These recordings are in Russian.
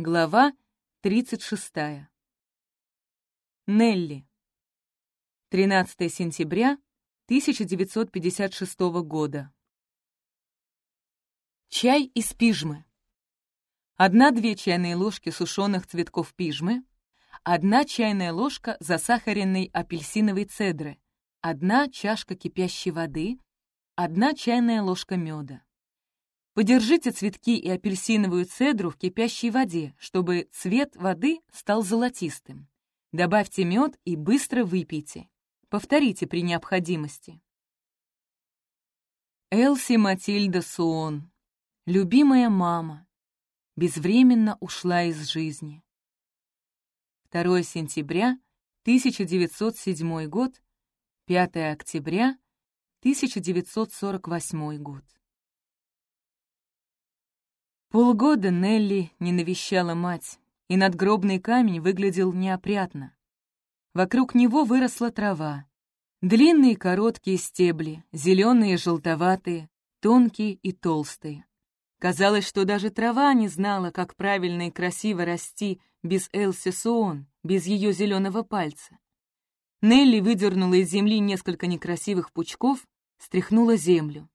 Глава 36. Нелли. 13 сентября 1956 года. Чай из пижмы. Одна-две чайные ложки сушеных цветков пижмы, одна чайная ложка засахаренной апельсиновой цедры, одна чашка кипящей воды, одна чайная ложка меда. Подержите цветки и апельсиновую цедру в кипящей воде, чтобы цвет воды стал золотистым. Добавьте мед и быстро выпейте. Повторите при необходимости. Элси Матильда Суон, любимая мама, безвременно ушла из жизни. 2 сентября 1907 год, 5 октября 1948 год. Полгода Нелли не навещала мать, и надгробный камень выглядел неопрятно. Вокруг него выросла трава. Длинные короткие стебли, зеленые желтоватые, тонкие и толстые. Казалось, что даже трава не знала, как правильно и красиво расти без Элси Суон, без ее зеленого пальца. Нелли выдернула из земли несколько некрасивых пучков, стряхнула землю.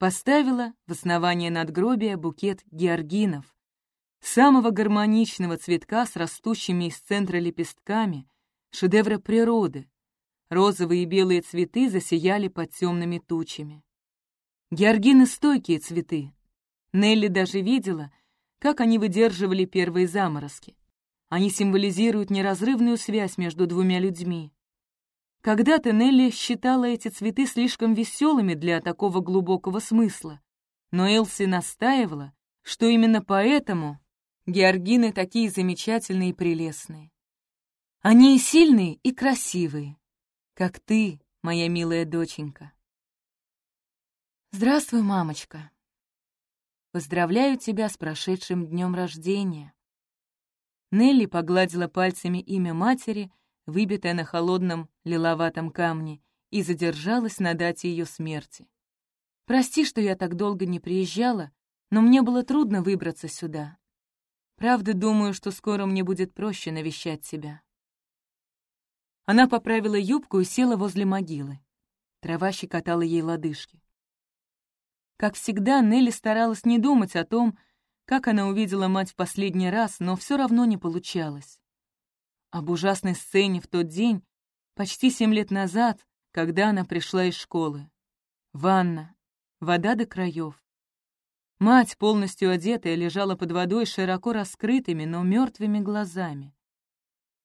Поставила в основание надгробия букет георгинов, самого гармоничного цветка с растущими из центра лепестками, шедевра природы. Розовые и белые цветы засияли под темными тучами. Георгины — стойкие цветы. Нелли даже видела, как они выдерживали первые заморозки. Они символизируют неразрывную связь между двумя людьми. Когда-то Нелли считала эти цветы слишком веселыми для такого глубокого смысла, но Элси настаивала, что именно поэтому георгины такие замечательные и прелестные. Они и сильные, и красивые, как ты, моя милая доченька. Здравствуй, мамочка. Поздравляю тебя с прошедшим днем рождения. Нелли погладила пальцами имя матери выбитая на холодном лиловатом камне, и задержалась на дате ее смерти. «Прости, что я так долго не приезжала, но мне было трудно выбраться сюда. Правда, думаю, что скоро мне будет проще навещать тебя». Она поправила юбку и села возле могилы. Трава щекотала ей лодыжки. Как всегда, Нелли старалась не думать о том, как она увидела мать в последний раз, но все равно не получалось об ужасной сцене в тот день, почти семь лет назад, когда она пришла из школы. Ванна, вода до краев. Мать, полностью одетая, лежала под водой широко раскрытыми, но мертвыми глазами.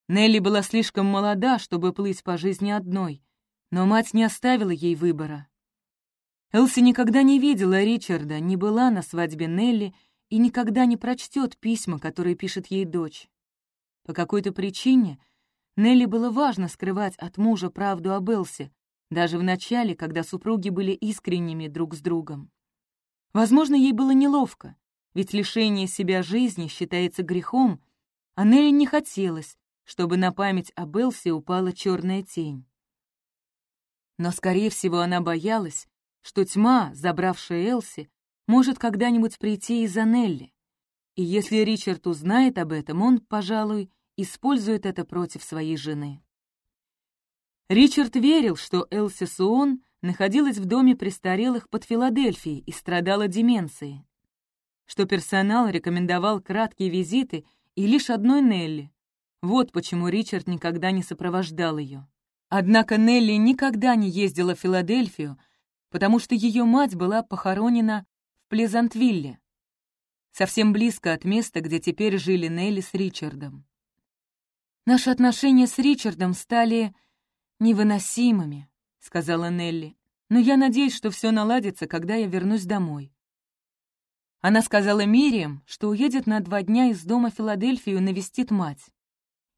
Нелли была слишком молода, чтобы плыть по жизни одной, но мать не оставила ей выбора. Элси никогда не видела Ричарда, не была на свадьбе Нелли и никогда не прочтет письма, которые пишет ей дочь. По какой-то причине Нелли было важно скрывать от мужа правду об Элсе, даже в начале, когда супруги были искренними друг с другом. Возможно, ей было неловко, ведь лишение себя жизни считается грехом, а Нелли не хотелось, чтобы на память об Элсе упала черная тень. Но, скорее всего, она боялась, что тьма, забравшая Элси, может когда-нибудь прийти из-за Нелли. И если Ричард узнает об этом, он, пожалуй, использует это против своей жены. Ричард верил, что Элси Суон находилась в доме престарелых под Филадельфией и страдала деменцией, что персонал рекомендовал краткие визиты и лишь одной Нелли. Вот почему Ричард никогда не сопровождал ее. Однако Нелли никогда не ездила в Филадельфию, потому что ее мать была похоронена в Плезантвилле, совсем близко от места, где теперь жили Нелли с Ричардом. «Наши отношения с Ричардом стали невыносимыми», — сказала Нелли. «Но я надеюсь, что все наладится, когда я вернусь домой». Она сказала Мириам, что уедет на два дня из дома в Филадельфию навестит мать.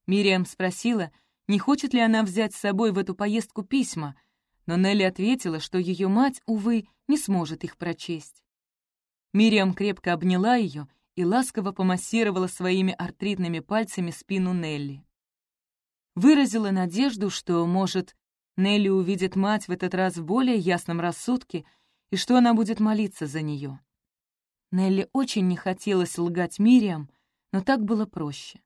Мириам спросила, не хочет ли она взять с собой в эту поездку письма, но Нелли ответила, что ее мать, увы, не сможет их прочесть. Мириам крепко обняла ее и ласково помассировала своими артритными пальцами спину Нелли. Выразила надежду, что, может, Нелли увидит мать в этот раз в более ясном рассудке и что она будет молиться за нее. Нелли очень не хотелось лгать Мириам, но так было проще.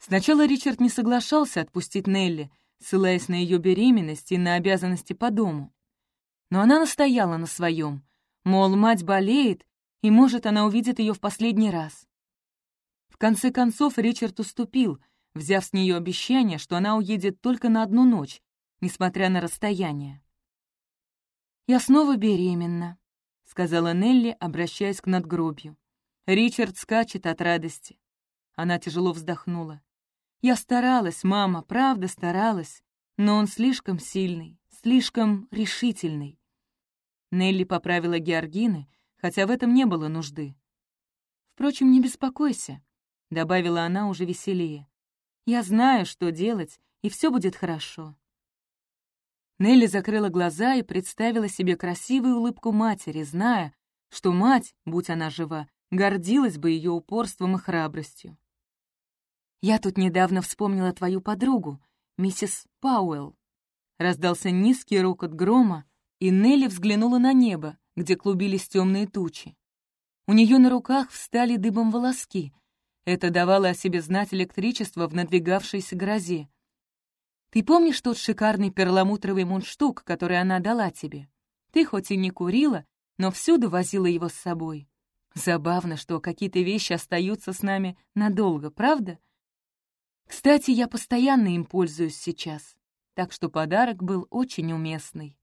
Сначала Ричард не соглашался отпустить Нелли, ссылаясь на ее беременность и на обязанности по дому. Но она настояла на своем, мол, мать болеет, и, может, она увидит ее в последний раз. В конце концов Ричард уступил, взяв с нее обещание, что она уедет только на одну ночь, несмотря на расстояние. «Я снова беременна», — сказала Нелли, обращаясь к надгробью. Ричард скачет от радости. Она тяжело вздохнула. «Я старалась, мама, правда старалась, но он слишком сильный, слишком решительный». Нелли поправила Георгины, хотя в этом не было нужды. «Впрочем, не беспокойся», — добавила она уже веселее. «Я знаю, что делать, и все будет хорошо». Нелли закрыла глаза и представила себе красивую улыбку матери, зная, что мать, будь она жива, гордилась бы ее упорством и храбростью. «Я тут недавно вспомнила твою подругу, миссис Пауэлл». Раздался низкий рокот грома, и Нелли взглянула на небо, где клубились темные тучи. У нее на руках встали дыбом волоски. Это давало о себе знать электричество в надвигавшейся грозе. Ты помнишь тот шикарный перламутровый мундштук, который она дала тебе? Ты хоть и не курила, но всюду возила его с собой. Забавно, что какие-то вещи остаются с нами надолго, правда? Кстати, я постоянно им пользуюсь сейчас, так что подарок был очень уместный.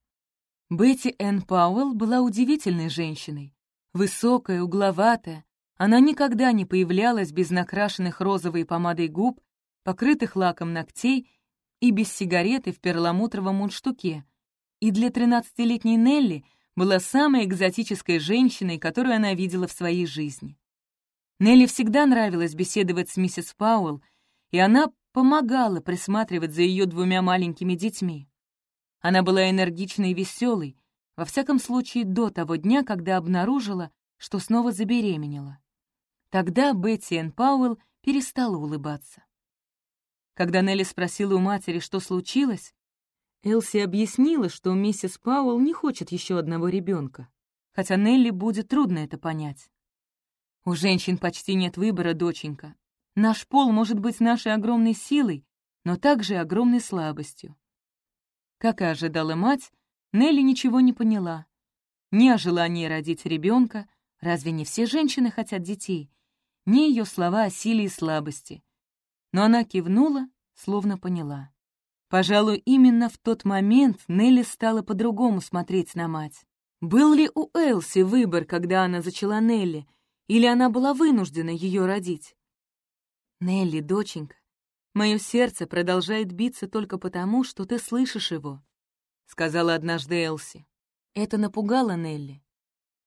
Бетти Энн Пауэлл была удивительной женщиной. Высокая, угловатая, она никогда не появлялась без накрашенных розовой помадой губ, покрытых лаком ногтей и без сигареты в перламутровом мундштуке. И для тринадцатилетней Нелли была самой экзотической женщиной, которую она видела в своей жизни. Нелли всегда нравилось беседовать с миссис Пауэлл, и она помогала присматривать за ее двумя маленькими детьми. Она была энергичной и веселой, во всяком случае до того дня, когда обнаружила, что снова забеременела. Тогда Бетти Энн Пауэлл перестала улыбаться. Когда Нелли спросила у матери, что случилось, Элси объяснила, что миссис Пауэлл не хочет еще одного ребенка, хотя Нелли будет трудно это понять. «У женщин почти нет выбора, доченька. Наш пол может быть нашей огромной силой, но также огромной слабостью». Как и ожидала мать, Нелли ничего не поняла. Ни о желании родить ребенка, разве не все женщины хотят детей, ни ее слова о силе и слабости — но она кивнула, словно поняла. Пожалуй, именно в тот момент Нелли стала по-другому смотреть на мать. Был ли у Элси выбор, когда она зачала Нелли, или она была вынуждена ее родить? «Нелли, доченька, мое сердце продолжает биться только потому, что ты слышишь его», — сказала однажды Элси. Это напугало Нелли.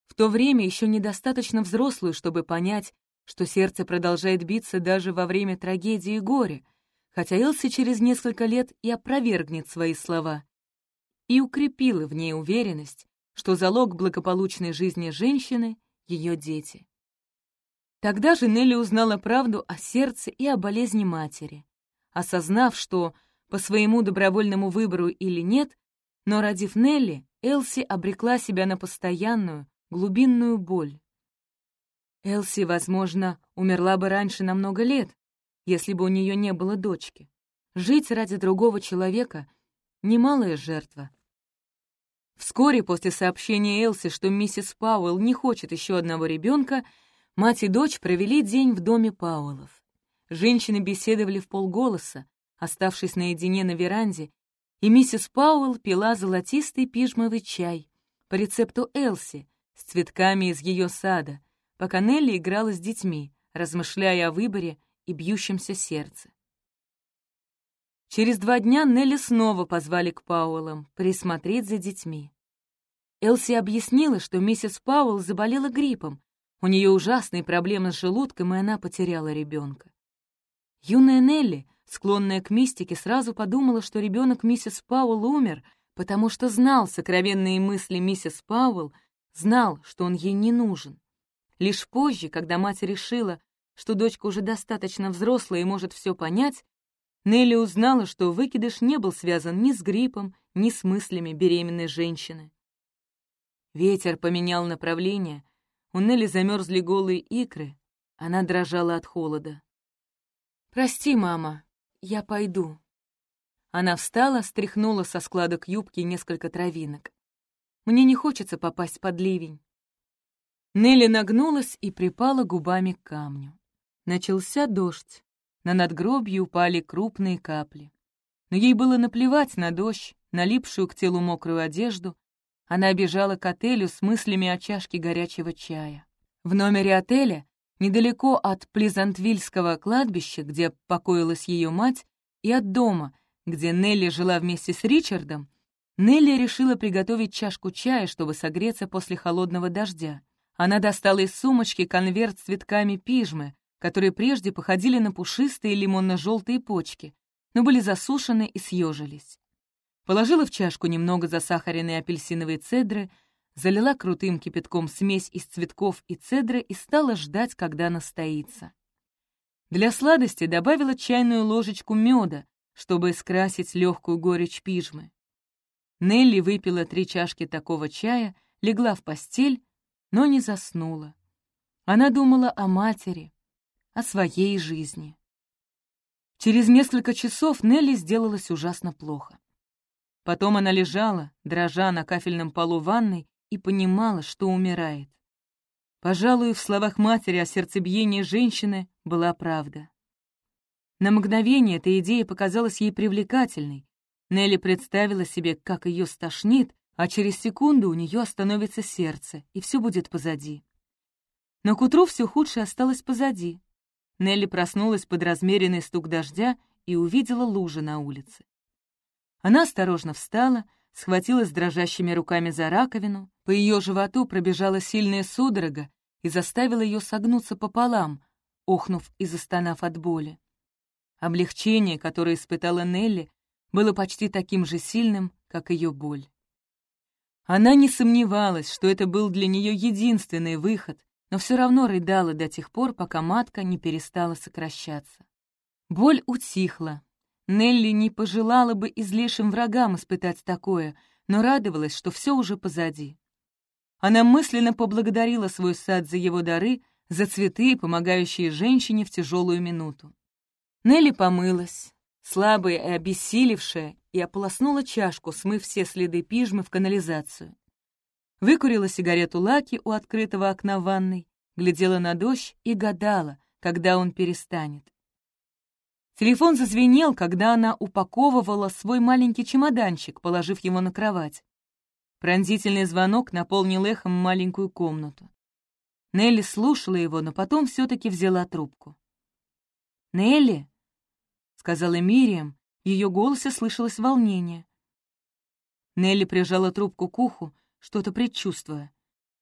В то время еще недостаточно взрослую, чтобы понять, что сердце продолжает биться даже во время трагедии и горя, хотя Элси через несколько лет и опровергнет свои слова, и укрепила в ней уверенность, что залог благополучной жизни женщины — ее дети. Тогда же Нелли узнала правду о сердце и о болезни матери, осознав, что по своему добровольному выбору или нет, но, родив Нелли, Элси обрекла себя на постоянную, глубинную боль. Элси, возможно, умерла бы раньше на много лет, если бы у нее не было дочки. Жить ради другого человека — немалая жертва. Вскоре после сообщения Элси, что миссис Пауэлл не хочет еще одного ребенка, мать и дочь провели день в доме Пауэллов. Женщины беседовали в полголоса, оставшись наедине на веранде, и миссис Пауэлл пила золотистый пижмовый чай по рецепту Элси с цветками из ее сада — пока Нелли играла с детьми, размышляя о выборе и бьющемся сердце. Через два дня Нелли снова позвали к Пауэллам присмотреть за детьми. Элси объяснила, что миссис Пауэлл заболела гриппом, у нее ужасные проблемы с желудком, и она потеряла ребенка. Юная Нелли, склонная к мистике, сразу подумала, что ребенок миссис Пауэлл умер, потому что знал сокровенные мысли миссис Пауэлл, знал, что он ей не нужен. Лишь позже, когда мать решила, что дочка уже достаточно взрослая и может все понять, Нелли узнала, что выкидыш не был связан ни с гриппом, ни с мыслями беременной женщины. Ветер поменял направление, у Нелли замерзли голые икры, Она дрожала от холода. «Прости, мама, я пойду». Она встала, стряхнула со складок юбки несколько травинок. «Мне не хочется попасть под ливень». Нелли нагнулась и припала губами к камню. Начался дождь. На надгробье упали крупные капли. Но ей было наплевать на дождь, налипшую к телу мокрую одежду. Она бежала к отелю с мыслями о чашке горячего чая. В номере отеля, недалеко от Плезантвильского кладбища, где покоилась ее мать, и от дома, где Нелли жила вместе с Ричардом, Нелли решила приготовить чашку чая, чтобы согреться после холодного дождя. Она достала из сумочки конверт с цветками пижмы, которые прежде походили на пушистые лимонно-желтые почки, но были засушены и съежились. Положила в чашку немного засахаренной апельсиновой цедры, залила крутым кипятком смесь из цветков и цедры и стала ждать, когда настоится. Для сладости добавила чайную ложечку меда, чтобы скрасить легкую горечь пижмы. Нелли выпила три чашки такого чая, легла в постель, но не заснула. Она думала о матери, о своей жизни. Через несколько часов Нелли сделалось ужасно плохо. Потом она лежала, дрожа на кафельном полу ванной, и понимала, что умирает. Пожалуй, в словах матери о сердцебиении женщины была правда. На мгновение эта идея показалась ей привлекательной. Нелли представила себе, как ее стошнит, а через секунду у нее остановится сердце, и все будет позади. Но к утру все худшее осталось позади. Нелли проснулась под размеренный стук дождя и увидела лужи на улице. Она осторожно встала, схватилась дрожащими руками за раковину, по ее животу пробежала сильная судорога и заставила ее согнуться пополам, охнув и застонав от боли. Облегчение, которое испытала Нелли, было почти таким же сильным, как ее боль. Она не сомневалась, что это был для нее единственный выход, но все равно рыдала до тех пор, пока матка не перестала сокращаться. Боль утихла. Нелли не пожелала бы излишним врагам испытать такое, но радовалась, что все уже позади. Она мысленно поблагодарила свой сад за его дары, за цветы, помогающие женщине в тяжелую минуту. Нелли помылась, слабая и обессилевшая, и ополоснула чашку, смыв все следы пижмы в канализацию выкурила сигарету Лаки у открытого окна ванной, глядела на дождь и гадала, когда он перестанет. Телефон зазвенел, когда она упаковывала свой маленький чемоданчик, положив его на кровать. Пронзительный звонок наполнил эхом маленькую комнату. Нелли слушала его, но потом все-таки взяла трубку. «Нелли?» — сказала Мириам, в ее голосе слышалось волнение. Нелли прижала трубку к уху, что-то предчувствуя.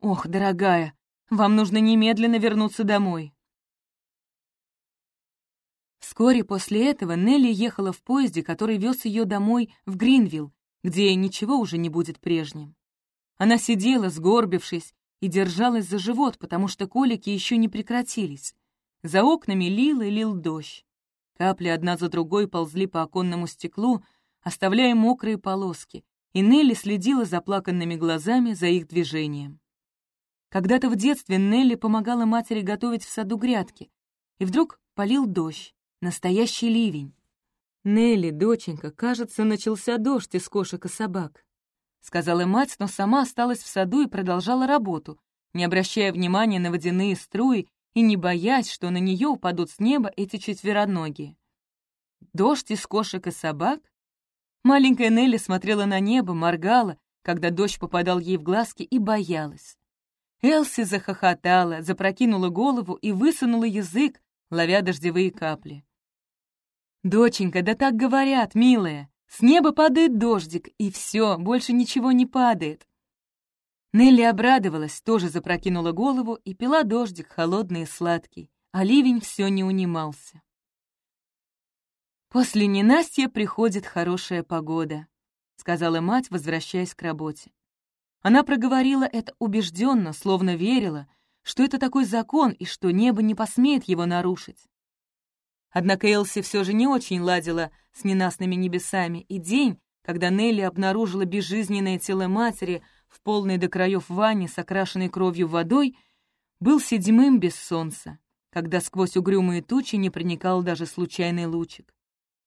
«Ох, дорогая, вам нужно немедленно вернуться домой». Вскоре после этого Нелли ехала в поезде, который вез ее домой в Гринвилл, где ничего уже не будет прежним. Она сидела, сгорбившись, и держалась за живот, потому что колики еще не прекратились. За окнами лил и лил дождь. Капли одна за другой ползли по оконному стеклу, оставляя мокрые полоски, и Нелли следила заплаканными глазами за их движением. Когда-то в детстве Нелли помогала матери готовить в саду грядки, и вдруг полил дождь, настоящий ливень. «Нелли, доченька, кажется, начался дождь из кошек и собак», — сказала мать, но сама осталась в саду и продолжала работу, не обращая внимания на водяные струи и не боясь, что на нее упадут с неба эти четвероногие. Дождь из кошек и собак? Маленькая Нелли смотрела на небо, моргала, когда дождь попадал ей в глазки, и боялась. Элси захохотала, запрокинула голову и высунула язык, ловя дождевые капли. «Доченька, да так говорят, милая! С неба падает дождик, и все, больше ничего не падает!» Нелли обрадовалась, тоже запрокинула голову и пила дождик, холодный и сладкий, а ливень все не унимался. «После ненастья приходит хорошая погода», — сказала мать, возвращаясь к работе. Она проговорила это убежденно, словно верила, что это такой закон и что небо не посмеет его нарушить. Однако Элси все же не очень ладила с ненастными небесами, и день, когда Нелли обнаружила безжизненное тело матери в полной до краев ванне с окрашенной кровью водой, был седьмым без солнца. когда сквозь угрюмые тучи не проникал даже случайный лучик.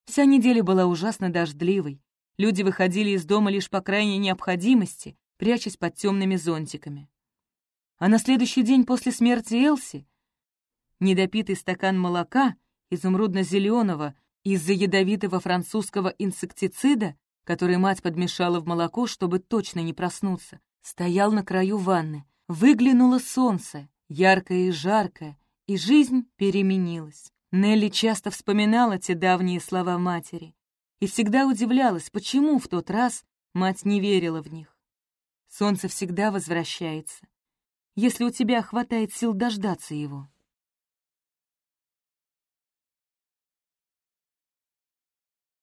Вся неделя была ужасно дождливой. Люди выходили из дома лишь по крайней необходимости, прячась под темными зонтиками. А на следующий день после смерти Элси недопитый стакан молока, изумрудно-зеленого, из-за ядовитого французского инсектицида, который мать подмешала в молоко, чтобы точно не проснуться, стоял на краю ванны. Выглянуло солнце, яркое и жаркое, и жизнь переменилась. Нелли часто вспоминала те давние слова матери и всегда удивлялась, почему в тот раз мать не верила в них. Солнце всегда возвращается, если у тебя хватает сил дождаться его.